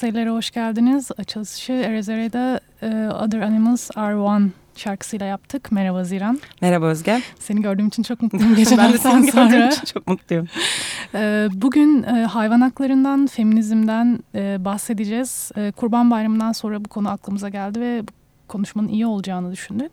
Sayılara hoş geldiniz. Açılışı Erezere'de uh, Other Animals Are One şarkısıyla yaptık. Merhaba Ziran. Merhaba Özge. Seni gördüğüm için çok mutluyum sonra. ben de seni gördüğüm için çok mutluyum. Bugün hayvan haklarından, feminizmden bahsedeceğiz. Kurban Bayramı'ndan sonra bu konu aklımıza geldi ve konuşmanın iyi olacağını düşündük.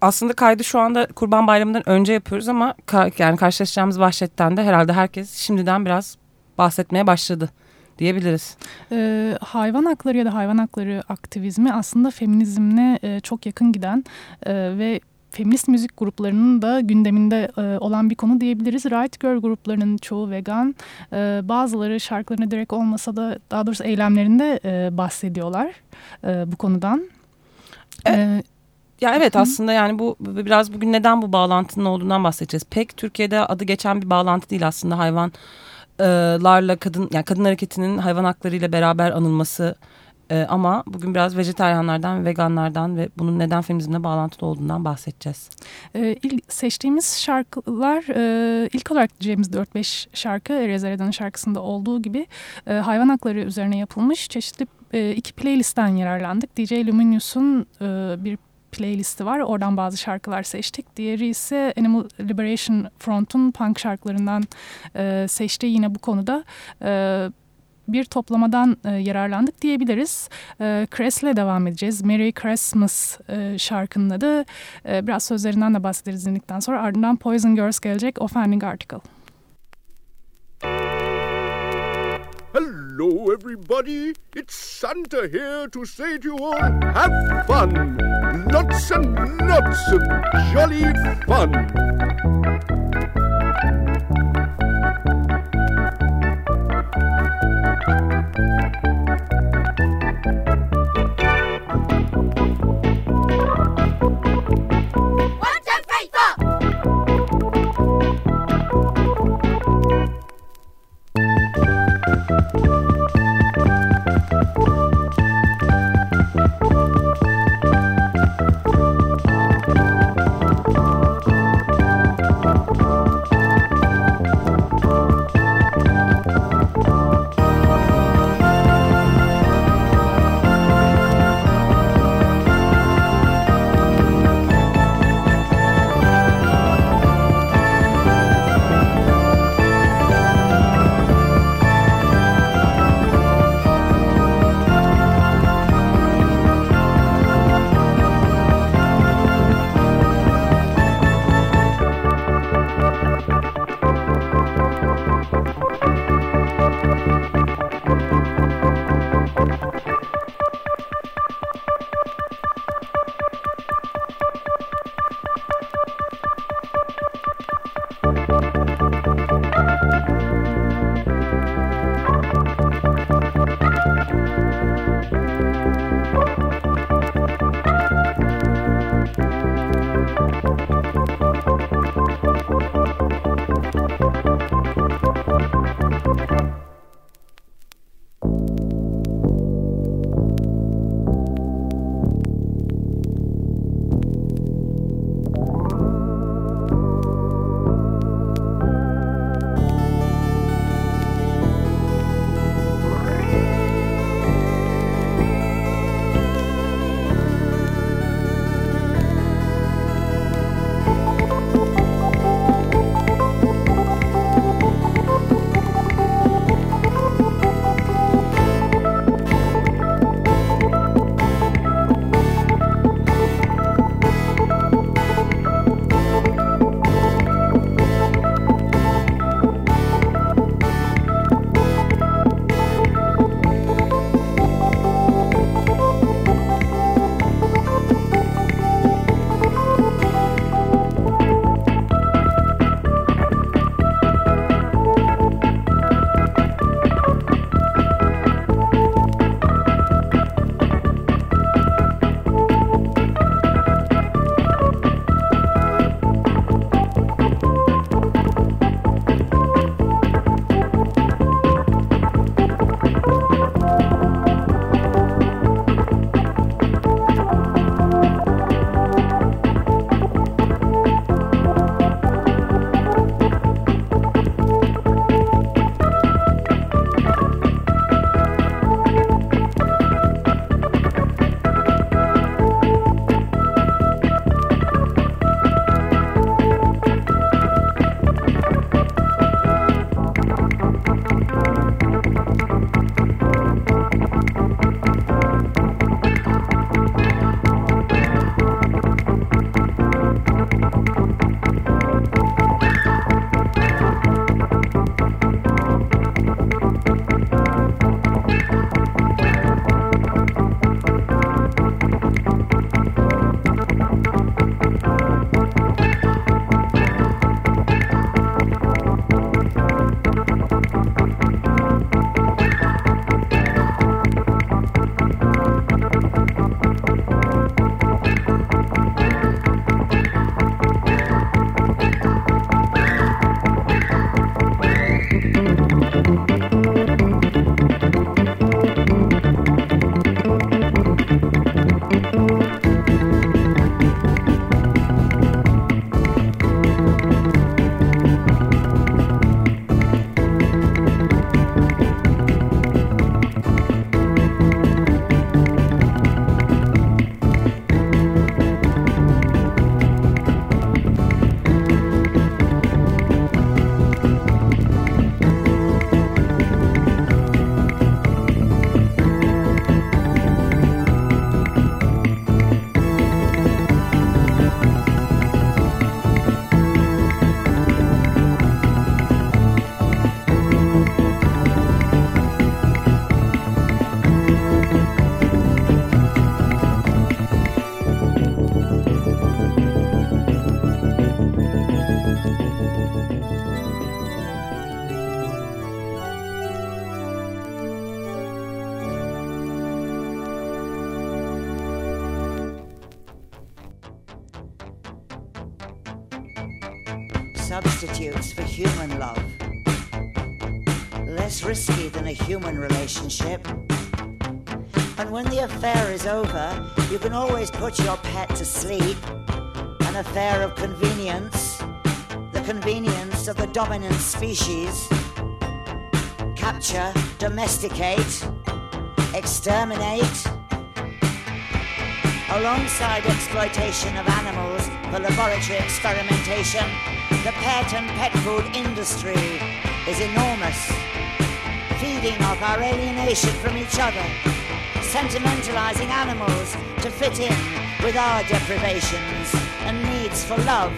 Aslında kaydı şu anda Kurban Bayramı'ndan önce yapıyoruz ama yani karşılaşacağımız vahşetten de herhalde herkes şimdiden biraz bahsetmeye başladı diyebiliriz. Ee, hayvan hakları ya da hayvan hakları aktivizmi aslında feminizmle e, çok yakın giden e, ve feminist müzik gruplarının da gündeminde e, olan bir konu diyebiliriz. Right Girl gruplarının çoğu vegan. E, bazıları şarkılarına direkt olmasa da daha doğrusu eylemlerinde e, bahsediyorlar e, bu konudan. Evet. E, ya evet Hı. aslında yani bu biraz bugün neden bu bağlantının olduğundan bahsedeceğiz. Pek Türkiye'de adı geçen bir bağlantı değil aslında hayvan larla kadın yani kadın hareketinin hayvan haklarıyla beraber anılması e, ama bugün biraz vejetaryenlerden, veganlardan ve bunun neden feminizmle bağlantılı olduğundan bahsedeceğiz. E, ilk seçtiğimiz şarkılar e, ilk olarak diyeceğimiz 4-5 şarkı Erezer şarkısında olduğu gibi e, hayvan hakları üzerine yapılmış çeşitli e, iki playlistten yararlandık. DJ Luminious'un e, bir playlisti var. Oradan bazı şarkılar seçtik. Diğeri ise Animal Liberation Front'un punk şarkılarından e, seçti. Yine bu konuda e, bir toplamadan e, yararlandık diyebiliriz. E, Cress'le devam edeceğiz. Merry Christmas e, şarkının adı. E, biraz sözlerinden de bahsederiz dinledikten sonra. Ardından Poison Girls gelecek. Offending Article. Hello, everybody. It's Santa here to say to you all have fun. Lots and lots of jolly fun. Relationship. And when the affair is over, you can always put your pet to sleep. An affair of convenience, the convenience of the dominant species. Capture, domesticate, exterminate. Alongside exploitation of animals for laboratory experimentation, the pet and pet food industry is enormous, feeding off our alienation from each other sentimentalizing animals to fit in with our deprivations and needs for love,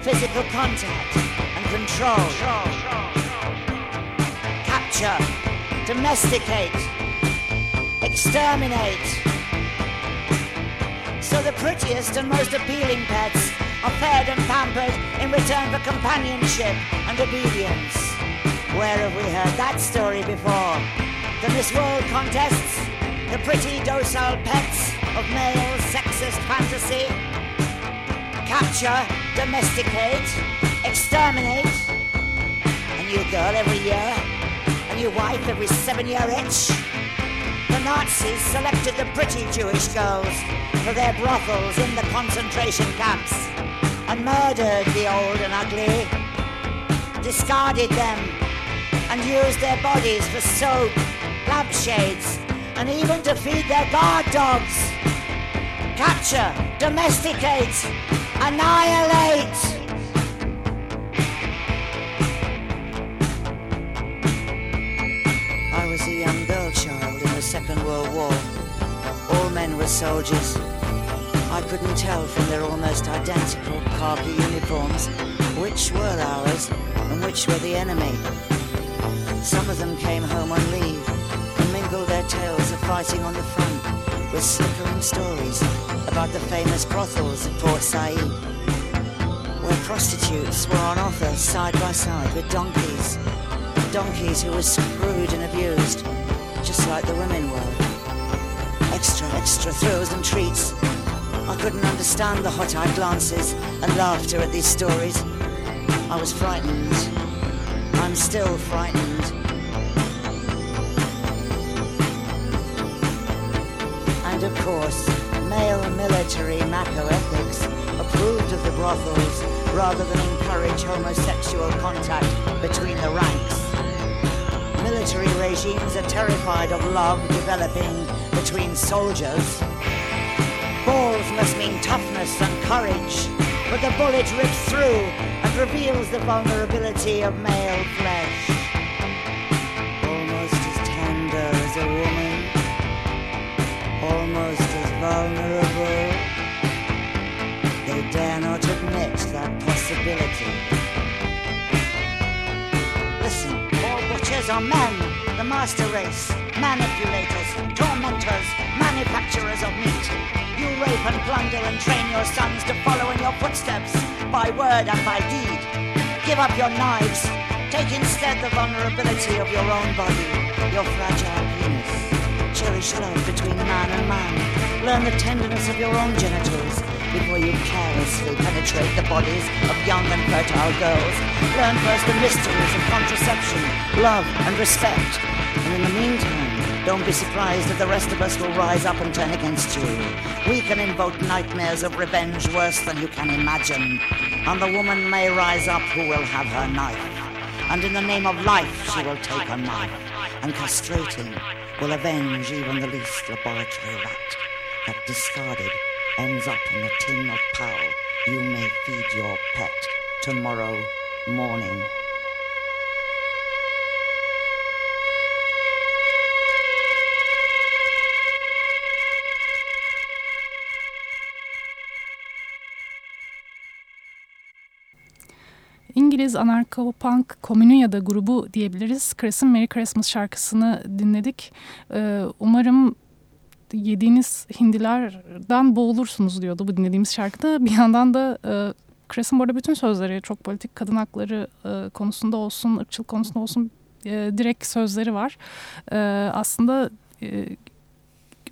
physical contact, and control. Capture, domesticate, exterminate. So the prettiest and most appealing pets are fed and pampered in return for companionship and obedience. Where have we heard that story before? The Miss World contests? the pretty docile pets of male sexist fantasy. Capture, domesticate, exterminate. A new girl every year, a new wife every seven year itch. The Nazis selected the pretty Jewish girls for their brothels in the concentration camps and murdered the old and ugly, discarded them, and use their bodies for soap, lampshades, and even to feed their guard dogs. Capture, domesticate, annihilate. I was a young girl child in the Second World War. All men were soldiers. I couldn't tell from their almost identical khaki uniforms which were ours and which were the enemy. Some of them came home on leave and mingled their tales of fighting on the front with snickering stories about the famous brothels of Port Said, where prostitutes were on offer side by side with donkeys. Donkeys who were screwed and abused, just like the women were. Extra, extra thrills and treats. I couldn't understand the hot-eyed glances and laughter at these stories. I was frightened. I'm still frightened. And of course, male military macho-ethics approved of the brothels rather than encourage homosexual contact between the ranks. Military regimes are terrified of love developing between soldiers. Balls must mean toughness and courage, but the bullet rips through and reveals the vulnerability of male flesh. Almost as tender as a woman almost as vulnerable. They dare not admit that possibility. Listen, all butchers are men, the master race, manipulators, tormentors, manufacturers of meat. You rape and plunder and train your sons to follow in your footsteps, by word and by deed. Give up your knives. Take instead the vulnerability of your own body, your fragile penis cherish love between man and man. Learn the tenderness of your own genitals before you carelessly penetrate the bodies of young and fertile girls. Learn first the mysteries of contraception, love, and respect. And in the meantime, don't be surprised if the rest of us will rise up and turn against you. We can invoke nightmares of revenge worse than you can imagine. And the woman may rise up who will have her knife. And in the name of life, she will take a knife and castrating will avenge even the least laboratory rat that discarded ends up in a tin of pal you may feed your pet tomorrow morning. İngiliz anarcho-punk komünü ya da grubu diyebiliriz. Chris'in Merry Christmas şarkısını dinledik. Ee, umarım yediğiniz hindilerden boğulursunuz diyordu bu dinlediğimiz şarkıda. Bir yandan da e, Chris'in bu arada bütün sözleri çok politik kadın hakları e, konusunda olsun, ırkçılık konusunda olsun e, direkt sözleri var. E, aslında e,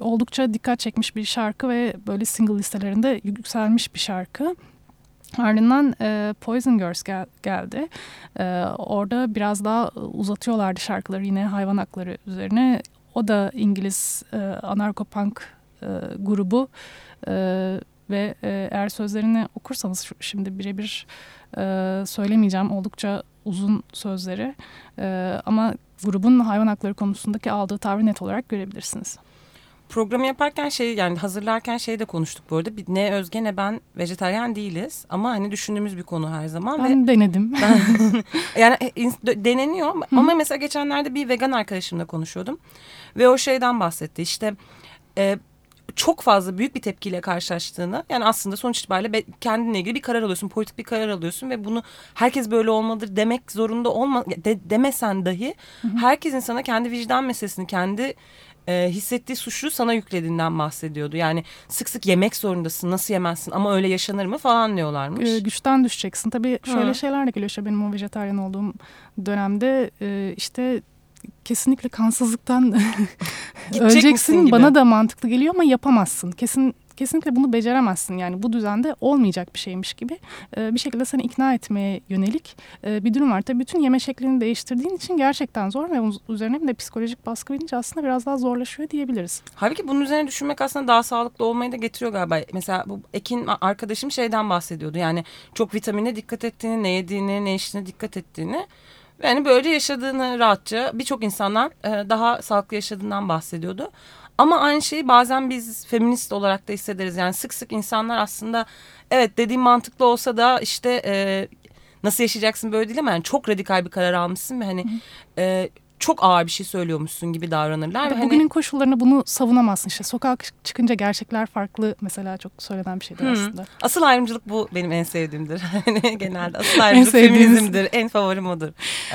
oldukça dikkat çekmiş bir şarkı ve böyle single listelerinde yükselmiş bir şarkı. Ardından e, Poison Girls gel, geldi. E, orada biraz daha uzatıyorlardı şarkıları yine hayvan hakları üzerine. O da İngiliz e, anarko-punk e, grubu e, ve e, eğer sözlerini okursanız şimdi birebir e, söylemeyeceğim oldukça uzun sözleri e, ama grubun hayvan hakları konusundaki aldığı tavrı net olarak görebilirsiniz. Programı yaparken şey yani hazırlarken şey de konuştuk bu arada. Ne Özge ne ben vejetaryen değiliz ama hani düşündüğümüz bir konu her zaman. Ben ve denedim. Ben, yani e, deneniyor ama mesela geçenlerde bir vegan arkadaşımla konuşuyordum. Ve o şeyden bahsetti işte e, çok fazla büyük bir tepkiyle karşılaştığını yani aslında sonuç itibariyle kendinle ilgili bir karar alıyorsun politik bir karar alıyorsun ve bunu herkes böyle olmalıdır demek zorunda olma de, demesen dahi hı hı. herkesin sana kendi vicdan meselesini kendi e, hissettiği suçlu sana yüklediğinden bahsediyordu. Yani sık sık yemek zorundasın nasıl yemezsin ama öyle yaşanır mı falan diyorlarmış. E, güçten düşeceksin. Tabii şöyle Hı. şeyler de geliyor. İşte benim o vejetaryen olduğum dönemde e, işte kesinlikle kansızlıktan öleceksin. Bana da mantıklı geliyor ama yapamazsın. Kesin kesinlikle bunu beceremezsin. Yani bu düzende olmayacak bir şeymiş gibi e, bir şekilde seni ikna etmeye yönelik e, bir durum var. Tabii bütün yeme şeklini değiştirdiğin için gerçekten zor ve üzerine bir de psikolojik baskı binince aslında biraz daha zorlaşıyor diyebiliriz. Halbuki bunun üzerine düşünmek aslında daha sağlıklı olmayı da getiriyor galiba. Mesela bu Ekin arkadaşım şeyden bahsediyordu. Yani çok vitamine dikkat ettiğini, ne yediğini, ne içtiğine dikkat ettiğini. Yani böyle yaşadığını rahatça birçok insanlar e, daha sağlıklı yaşadığından bahsediyordu. Ama aynı şeyi bazen biz feminist olarak da hissederiz. Yani sık sık insanlar aslında evet dediğim mantıklı olsa da işte e, nasıl yaşayacaksın böyle değil ama yani çok radikal bir karar almışsın ve hani e, çok ağır bir şey söylüyormuşsun gibi davranırlar. Ve hani... Bugünün koşullarında bunu savunamazsın işte. Sokak çıkınca gerçekler farklı mesela çok söylenen bir şeydir hmm. aslında. Asıl ayrımcılık bu benim en sevdiğimdir. Hani genelde asıl ayrımcılık en feminizmdir. En favorim odur.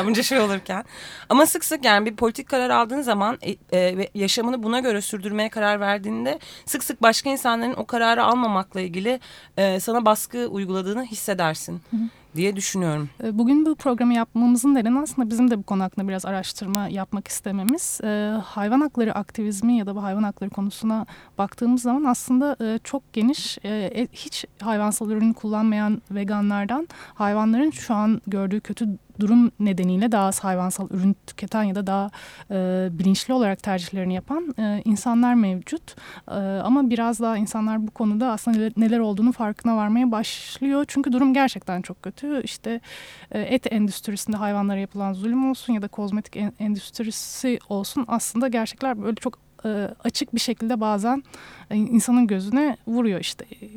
Bunca şey olurken. Ama sık sık yani bir politik karar aldığın zaman e, e, ve yaşamını buna göre sürdürmeye karar verdiğinde sık sık başka insanların o kararı almamakla ilgili e, sana baskı uyguladığını hissedersin. Hı diye düşünüyorum. Ee, bugün bu programı yapmamızın nedeni aslında bizim de bu konu hakkında biraz araştırma yapmak istememiz. Ee, hayvan hakları aktivizmi ya da bu hayvan hakları konusuna baktığımız zaman aslında e, çok geniş, e, e, hiç hayvansal ürün kullanmayan veganlardan hayvanların şu an gördüğü kötü durum nedeniyle daha az hayvansal ürün tüketen ya da daha e, bilinçli olarak tercihlerini yapan e, insanlar mevcut. E, ama biraz daha insanlar bu konuda aslında neler, olduğunu farkına varmaya başlıyor. Çünkü durum gerçekten çok kötü. İşte e, et endüstrisinde hayvanlara yapılan zulüm olsun ya da kozmetik en, endüstrisi olsun aslında gerçekler böyle çok e, açık bir şekilde bazen e, insanın gözüne vuruyor. İşte e,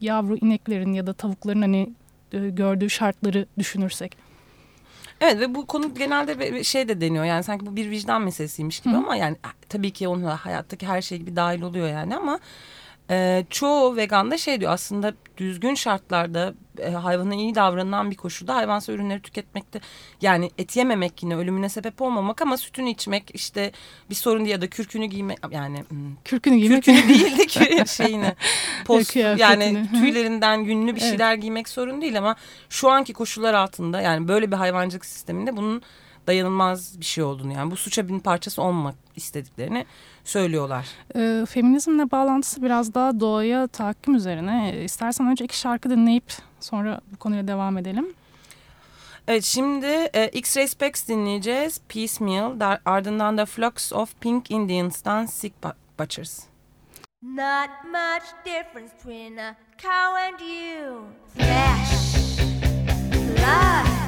yavru ineklerin ya da tavukların hani e, gördüğü şartları düşünürsek. Evet ve bu konu genelde şey de deniyor yani sanki bu bir vicdan meselesiymiş gibi Hı. ama yani tabii ki onun hayattaki her şey gibi dahil oluyor yani ama e, çoğu vegan da şey diyor aslında düzgün şartlarda e, hayvana iyi davranılan bir koşulda hayvansal ürünleri tüketmekte yani et yememek yine ölümüne sebep olmamak ama sütünü içmek işte bir sorun değil ya da kürkünü giymek yani hmm, kürkünü giymek. kürkünü değil de ki şeyini post yani tüylerinden günlü bir şeyler evet. giymek sorun değil ama şu anki koşullar altında yani böyle bir hayvancılık sisteminde bunun dayanılmaz bir şey olduğunu yani bu suça bir parçası olmak istediklerini söylüyorlar. E, feminizmle bağlantısı biraz daha doğaya tahakküm üzerine. E, istersen önce iki şarkı dinleyip sonra bu konuya devam edelim. Evet şimdi e, X-Ray Specs dinleyeceğiz. Piecemeal dar, ardından da Flux of Pink Indians'tan Sick Butchers. Not much difference between a cow and you. Flesh, blood,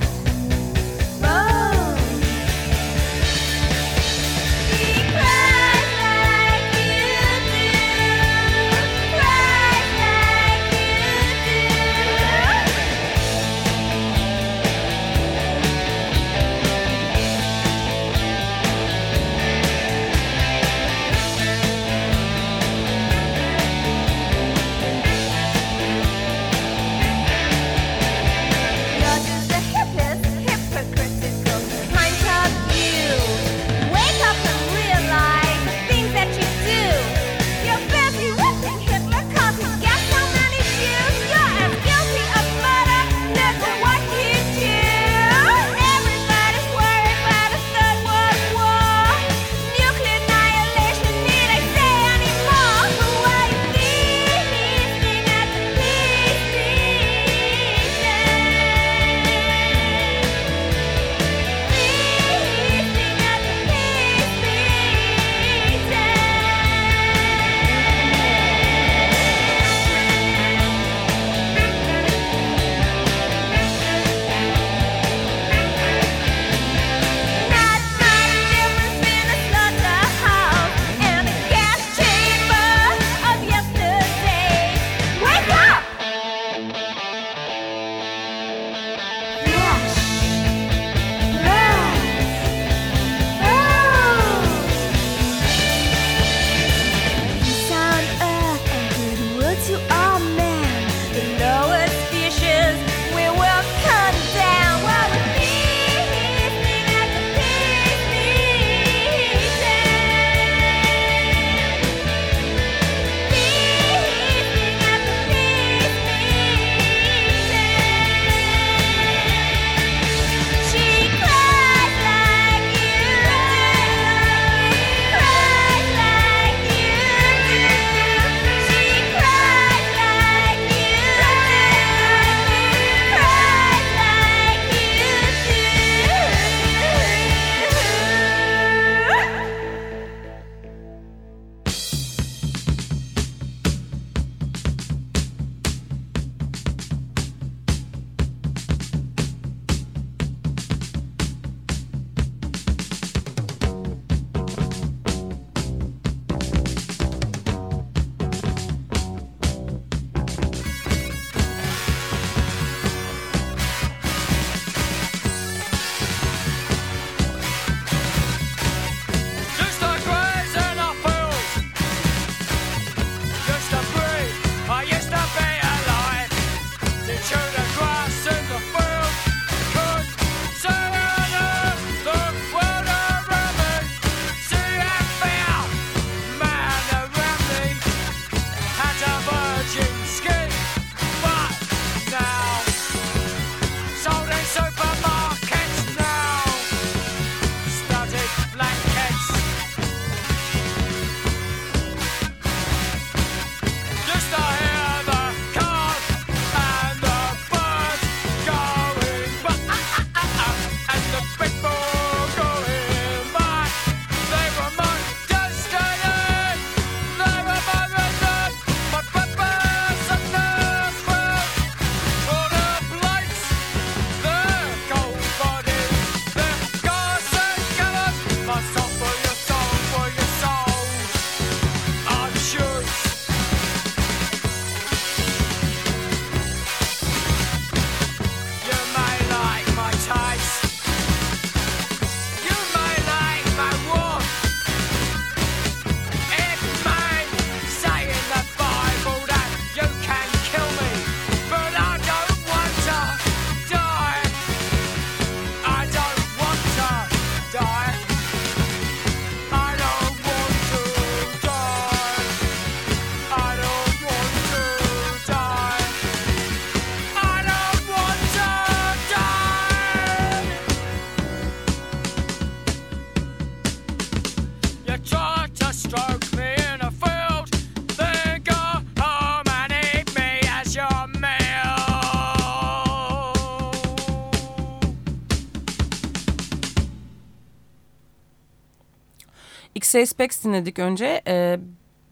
Say Specs dinledik önce. E,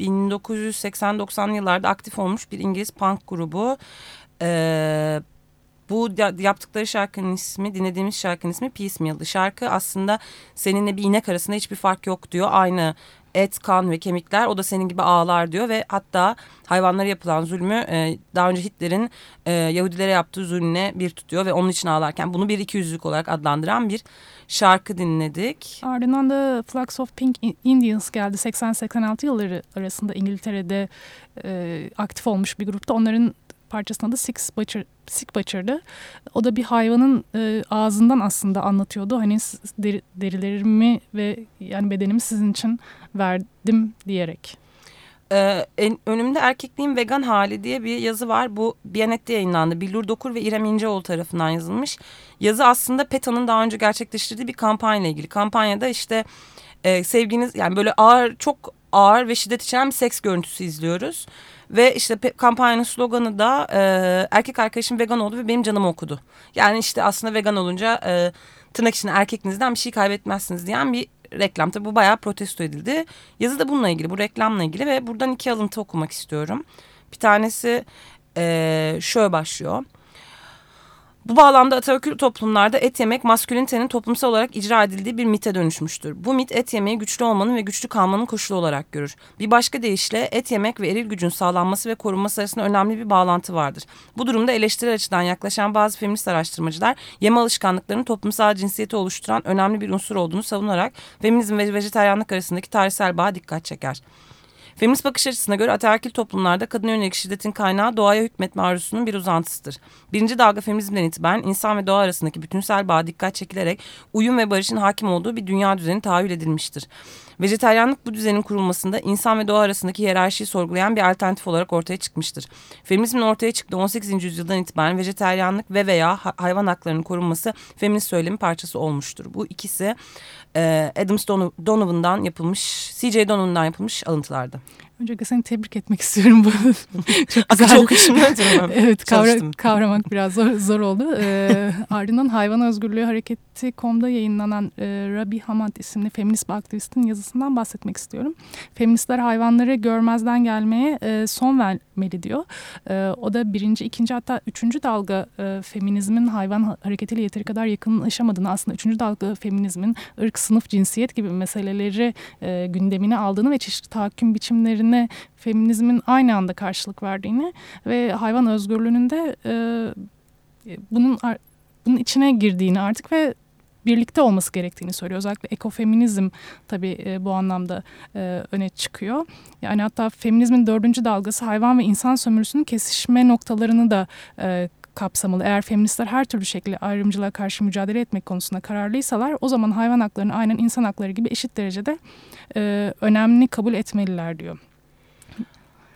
1980-90 yıllarda aktif olmuş bir İngiliz punk grubu. E, bu yaptıkları şarkının ismi, dinlediğimiz şarkının ismi Piecemeal'dı. Şarkı aslında seninle bir inek arasında hiçbir fark yok diyor. Aynı et, kan ve kemikler o da senin gibi ağlar diyor ve hatta hayvanlara yapılan zulmü e, daha önce Hitler'in e, Yahudilere yaptığı zulmüne bir tutuyor ve onun için ağlarken bunu bir ikiyüzlülük olarak adlandıran bir şarkı dinledik. Ardından da Flags of Pink Indians geldi. 80-86 yılları arasında İngiltere'de e, aktif olmuş bir grupta. Onların parçasının adı Six Butcher, Sick Butcher'dı. O da bir hayvanın e, ağzından aslında anlatıyordu. Hani deri, derilerimi ve yani bedenimi sizin için verdim diyerek. Ee, en, önümde erkekliğin vegan hali diye bir yazı var. Bu Biyanet'te yayınlandı. Billur Dokur ve İrem İnceoğlu tarafından yazılmış. Yazı aslında PETA'nın daha önce gerçekleştirdiği bir kampanya ile ilgili. Kampanyada işte e, sevginiz yani böyle ağır çok ağır ve şiddet içeren bir seks görüntüsü izliyoruz. Ve işte kampanyanın sloganı da e, erkek arkadaşım vegan oldu ve benim canımı okudu. Yani işte aslında vegan olunca e, tırnak içinde erkekliğinizden bir şey kaybetmezsiniz diyen bir reklam. Tabi bu bayağı protesto edildi. Yazı da bununla ilgili bu reklamla ilgili ve buradan iki alıntı okumak istiyorum. Bir tanesi e, şöyle başlıyor. Bu bağlamda ataerkil toplumlarda et yemek maskülinitenin toplumsal olarak icra edildiği bir mite dönüşmüştür. Bu mit et yemeği güçlü olmanın ve güçlü kalmanın koşulu olarak görür. Bir başka deyişle et yemek ve eril gücün sağlanması ve korunması arasında önemli bir bağlantı vardır. Bu durumda eleştirel açıdan yaklaşan bazı feminist araştırmacılar yeme alışkanlıklarının toplumsal cinsiyeti oluşturan önemli bir unsur olduğunu savunarak feminizm ve vejeteryanlık arasındaki tarihsel bağa dikkat çeker. Feminist bakış açısına göre ataerkil toplumlarda kadın yönelik şiddetin kaynağı doğaya hükmetme arzusunun bir uzantısıdır. Birinci dalga feminizmden itibaren insan ve doğa arasındaki bütünsel bağa dikkat çekilerek uyum ve barışın hakim olduğu bir dünya düzeni tahayyül edilmiştir. Vejeteryanlık bu düzenin kurulmasında insan ve doğa arasındaki hiyerarşiyi sorgulayan bir alternatif olarak ortaya çıkmıştır. Feminizmin ortaya çıktığı 18. yüzyıldan itibaren vejeteryanlık ve veya hayvan haklarının korunması feminist söylemin parçası olmuştur. Bu ikisi e, Adam Donovan'dan yapılmış, C.J. Donovan'dan yapılmış alıntılardı. Öncelikle seni tebrik etmek istiyorum. bu çok. Akıcı okuyuşum Evet kavra, kavramak biraz zor, zor oldu. Ee, ardından Hayvan Özgürlüğü Hareketi.com'da yayınlanan e, Rabi Hamad isimli feminist bir aktivistin yazısından bahsetmek istiyorum. Feministler hayvanları görmezden gelmeye e, son vermeli diyor. E, o da birinci, ikinci hatta üçüncü dalga e, feminizmin hayvan hareketiyle yeteri kadar yakınlaşamadığını aslında üçüncü dalga feminizmin ırk, sınıf, cinsiyet gibi meseleleri e, gündemine aldığını ve çeşitli tahakküm biçimlerini özgürlüğüne feminizmin aynı anda karşılık verdiğini ve hayvan özgürlüğünün de e, bunun bunun içine girdiğini artık ve birlikte olması gerektiğini söylüyor. Özellikle ekofeminizm tabii e, bu anlamda e, öne çıkıyor. Yani hatta feminizmin dördüncü dalgası hayvan ve insan sömürüsünün kesişme noktalarını da e, kapsamalı. Eğer feministler her türlü şekilde ayrımcılığa karşı mücadele etmek konusunda kararlıysalar o zaman hayvan haklarını aynen insan hakları gibi eşit derecede e, önemli kabul etmeliler diyor.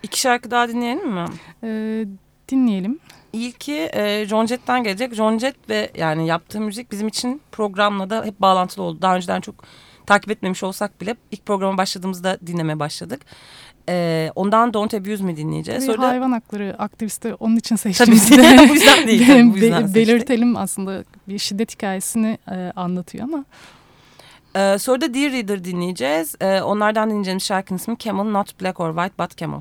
İki şarkı daha dinleyelim mi? Ee, dinleyelim. İlki e, John Jett'ten gelecek. John Jett ve yani yaptığı müzik bizim için programla da hep bağlantılı oldu. Daha önceden çok takip etmemiş olsak bile ilk programa başladığımızda dinlemeye başladık. Ee, ondan Don't Abuse Me dinleyeceğiz. Sonra hayvan hakları aktivisti onun için seçtiğimiz Tabii bu yüzden değil. Tabii, bu yüzden belirtelim aslında bir şiddet hikayesini e, anlatıyor ama. Ee, sonra da Dear Reader dinleyeceğiz. Ee, onlardan dinleyeceğimiz şarkının ismi Camel Not Black or White But Camel.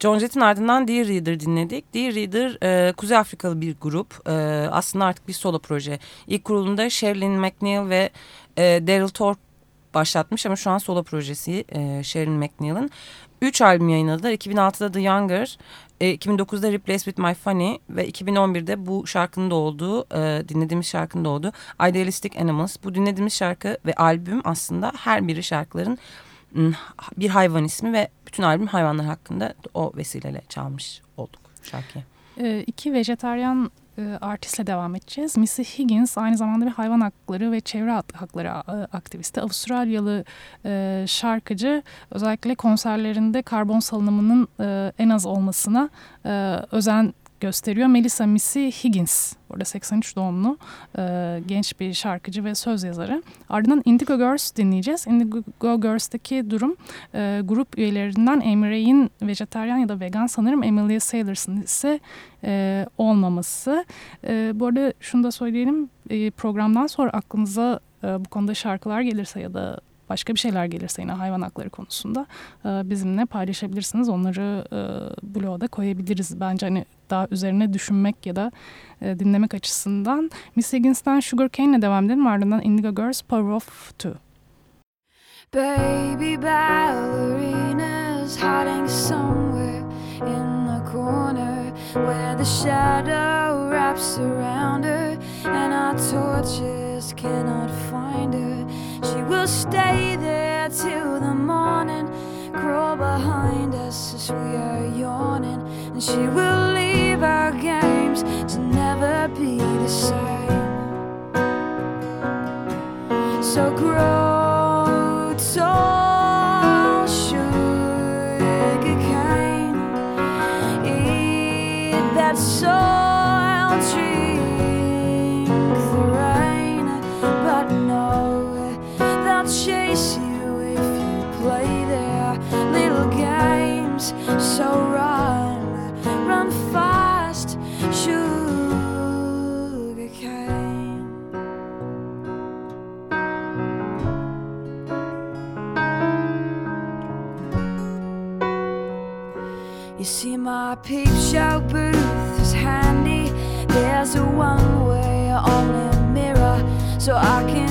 John Jett'in ardından Dear Reader dinledik. Dear Reader e, Kuzey Afrikalı bir grup. E, aslında artık bir solo proje. İlk kurulunda Sherilyn McNeil ve e, Daryl Thorpe başlatmış ama şu an solo projesi e, Sherilyn McNeil'in. Üç albüm yayınladılar. 2006'da The Younger, e, 2009'da Replace With My Funny ve 2011'de bu şarkının da olduğu, e, dinlediğimiz şarkının da olduğu Idealistic Animals. Bu dinlediğimiz şarkı ve albüm aslında her biri şarkıların bir hayvan ismi ve bütün albüm hayvanlar hakkında o vesileyle çalmış olduk şarkıyı. E, iki vejetaryen e, artistle devam edeceğiz. Missy Higgins aynı zamanda bir hayvan hakları ve çevre hak- hakları aktivisti. Avustralyalı e, şarkıcı özellikle konserlerinde karbon salınımının e, en az olmasına e, özen gösteriyor. Melissa Missy Higgins, burada 83 doğumlu e, genç bir şarkıcı ve söz yazarı. Ardından Indigo Girls dinleyeceğiz. Indigo Girls'taki durum e, grup üyelerinden Amy Ray'in vejetaryen ya da vegan sanırım Emilia Saylers'ın ise e, olmaması. E, bu arada şunu da söyleyelim e, programdan sonra aklınıza e, bu konuda şarkılar gelirse ya da başka bir şeyler gelirse yine hayvan hakları konusunda e, bizimle paylaşabilirsiniz. Onları e, bloğa da koyabiliriz. Bence hani daha üzerine düşünmek ya da e, dinlemek açısından. Miss Higgins'ten Sugar Cane'le devam edelim ardından Indigo Girls Power of Two. Baby ballerinas hiding somewhere in the corner Where the shadow wraps around her And our torches cannot find her She will stay there till the morning crawl behind us as we are yawning. And she will leave our games to never be the same. So grow tall, sugar cane, eat that. So run, run fast, sugar cane. You see, my peep show booth is handy. There's a one way only mirror, so I can.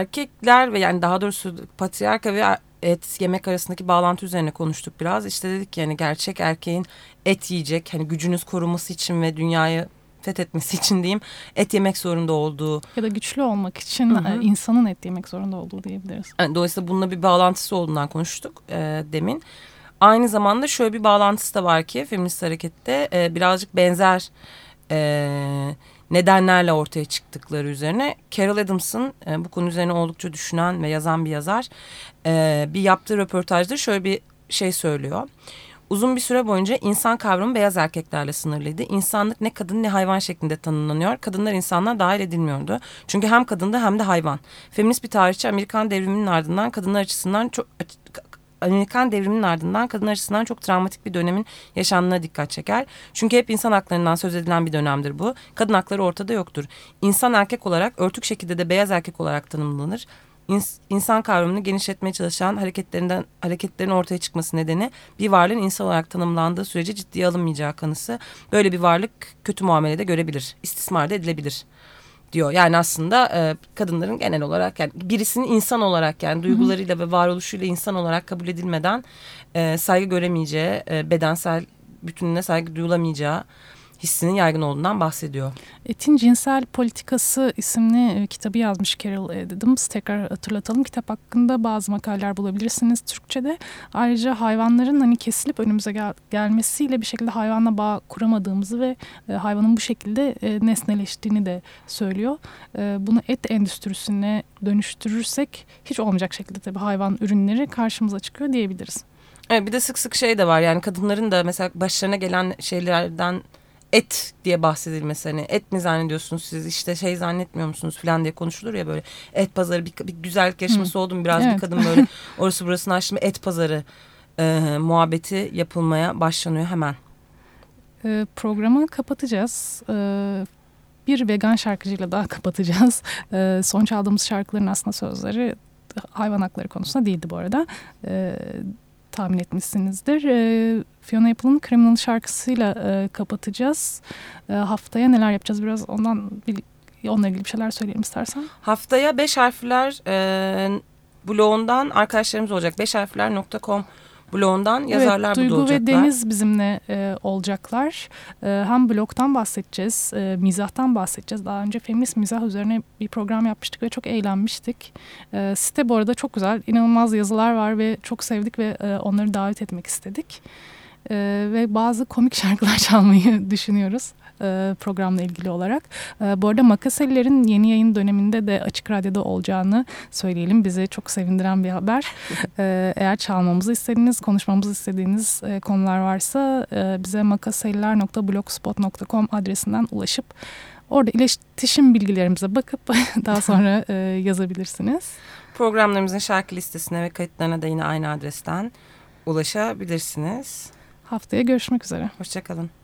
Erkekler ve yani daha doğrusu patriarka ve et yemek arasındaki bağlantı üzerine konuştuk biraz. İşte dedik yani gerçek erkeğin et yiyecek hani gücünüz koruması için ve dünyayı fethetmesi için diyeyim et yemek zorunda olduğu. Ya da güçlü olmak için Hı hı. e, insanın et yemek zorunda olduğu diyebiliriz. Yani dolayısıyla bununla bir bağlantısı olduğundan konuştuk e, demin. Aynı zamanda şöyle bir bağlantısı da var ki feminist harekette e, birazcık benzer e, nedenlerle ortaya çıktıkları üzerine Carol Adams'ın e, bu konu üzerine oldukça düşünen ve yazan bir yazar e, bir yaptığı röportajda şöyle bir şey söylüyor. Uzun bir süre boyunca insan kavramı beyaz erkeklerle sınırlıydı. İnsanlık ne kadın ne hayvan şeklinde tanımlanıyor. Kadınlar insanlar dahil edilmiyordu. Çünkü hem kadındı hem de hayvan. Feminist bir tarihçi Amerikan devriminin ardından kadınlar açısından çok Amerikan devriminin ardından kadınlar açısından çok travmatik bir dönemin yaşandığına dikkat çeker. Çünkü hep insan haklarından söz edilen bir dönemdir bu. Kadın hakları ortada yoktur. İnsan erkek olarak örtük şekilde de beyaz erkek olarak tanımlanır. İns- insan kavramını genişletmeye çalışan hareketlerinden hareketlerin ortaya çıkması nedeni bir varlığın insan olarak tanımlandığı sürece ciddiye alınmayacağı kanısı. Böyle bir varlık kötü muamelede görebilir, istismar da edilebilir diyor. Yani aslında e, kadınların genel olarak yani birisinin insan olarak yani duygularıyla ve varoluşuyla insan olarak kabul edilmeden e, saygı göremeyeceği, e, bedensel bütününe saygı duyulamayacağı hissinin yaygın olduğundan bahsediyor. Etin Cinsel Politikası isimli e, kitabı yazmış Carol Adams. Tekrar hatırlatalım. Kitap hakkında bazı makaleler bulabilirsiniz Türkçe'de. Ayrıca hayvanların hani kesilip önümüze gel- gelmesiyle bir şekilde hayvanla bağ kuramadığımızı ve e, hayvanın bu şekilde e, nesneleştiğini de söylüyor. E, bunu et endüstrisine dönüştürürsek hiç olmayacak şekilde tabii hayvan ürünleri karşımıza çıkıyor diyebiliriz. Evet bir de sık sık şey de var yani kadınların da mesela başlarına gelen şeylerden et diye bahsedilmesi hani et mi zannediyorsunuz siz işte şey zannetmiyor musunuz falan diye konuşulur ya böyle et pazarı bir, bir güzellik yarışması oldu mu biraz bir Evet. kadın böyle orası burasını açtı mı et pazarı e, muhabbeti yapılmaya başlanıyor hemen. E, programı kapatacağız. E, bir vegan şarkıcıyla daha kapatacağız. E, son çaldığımız şarkıların aslında sözleri hayvan hakları konusunda değildi bu arada. E, tahmin etmişsinizdir. E, Fiona Apple'ın Criminal şarkısıyla e, kapatacağız. E, haftaya neler yapacağız biraz ondan bil- onunla ilgili bir şeyler söyleyelim istersen. Haftaya beş harfler e, bloğundan arkadaşlarımız olacak. Beş bloğundan yazarlar evet, burada Duygu olacaklar. ve Deniz bizimle e, olacaklar. E, hem blogdan bahsedeceğiz, e, mizahtan bahsedeceğiz. Daha önce feminist mizah üzerine bir program yapmıştık ve çok eğlenmiştik. E, site bu arada çok güzel, inanılmaz yazılar var ve çok sevdik ve e, onları davet etmek istedik. e, ve bazı komik şarkılar çalmayı düşünüyoruz e, programla ilgili olarak. E, bu arada Makaselilerin yeni yayın döneminde de Açık Radyo'da olacağını söyleyelim. Bizi çok sevindiren bir haber. E, eğer çalmamızı istediğiniz, konuşmamızı istediğiniz e, konular varsa e, bize makaseliler.blogspot.com adresinden ulaşıp orada iletişim bilgilerimize bakıp daha sonra e, yazabilirsiniz. Programlarımızın şarkı listesine ve kayıtlarına da yine aynı adresten ulaşabilirsiniz. Haftaya görüşmek üzere. Hoşçakalın.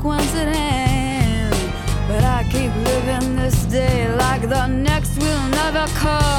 Consequence at hand. But I keep living this day like the next will never come.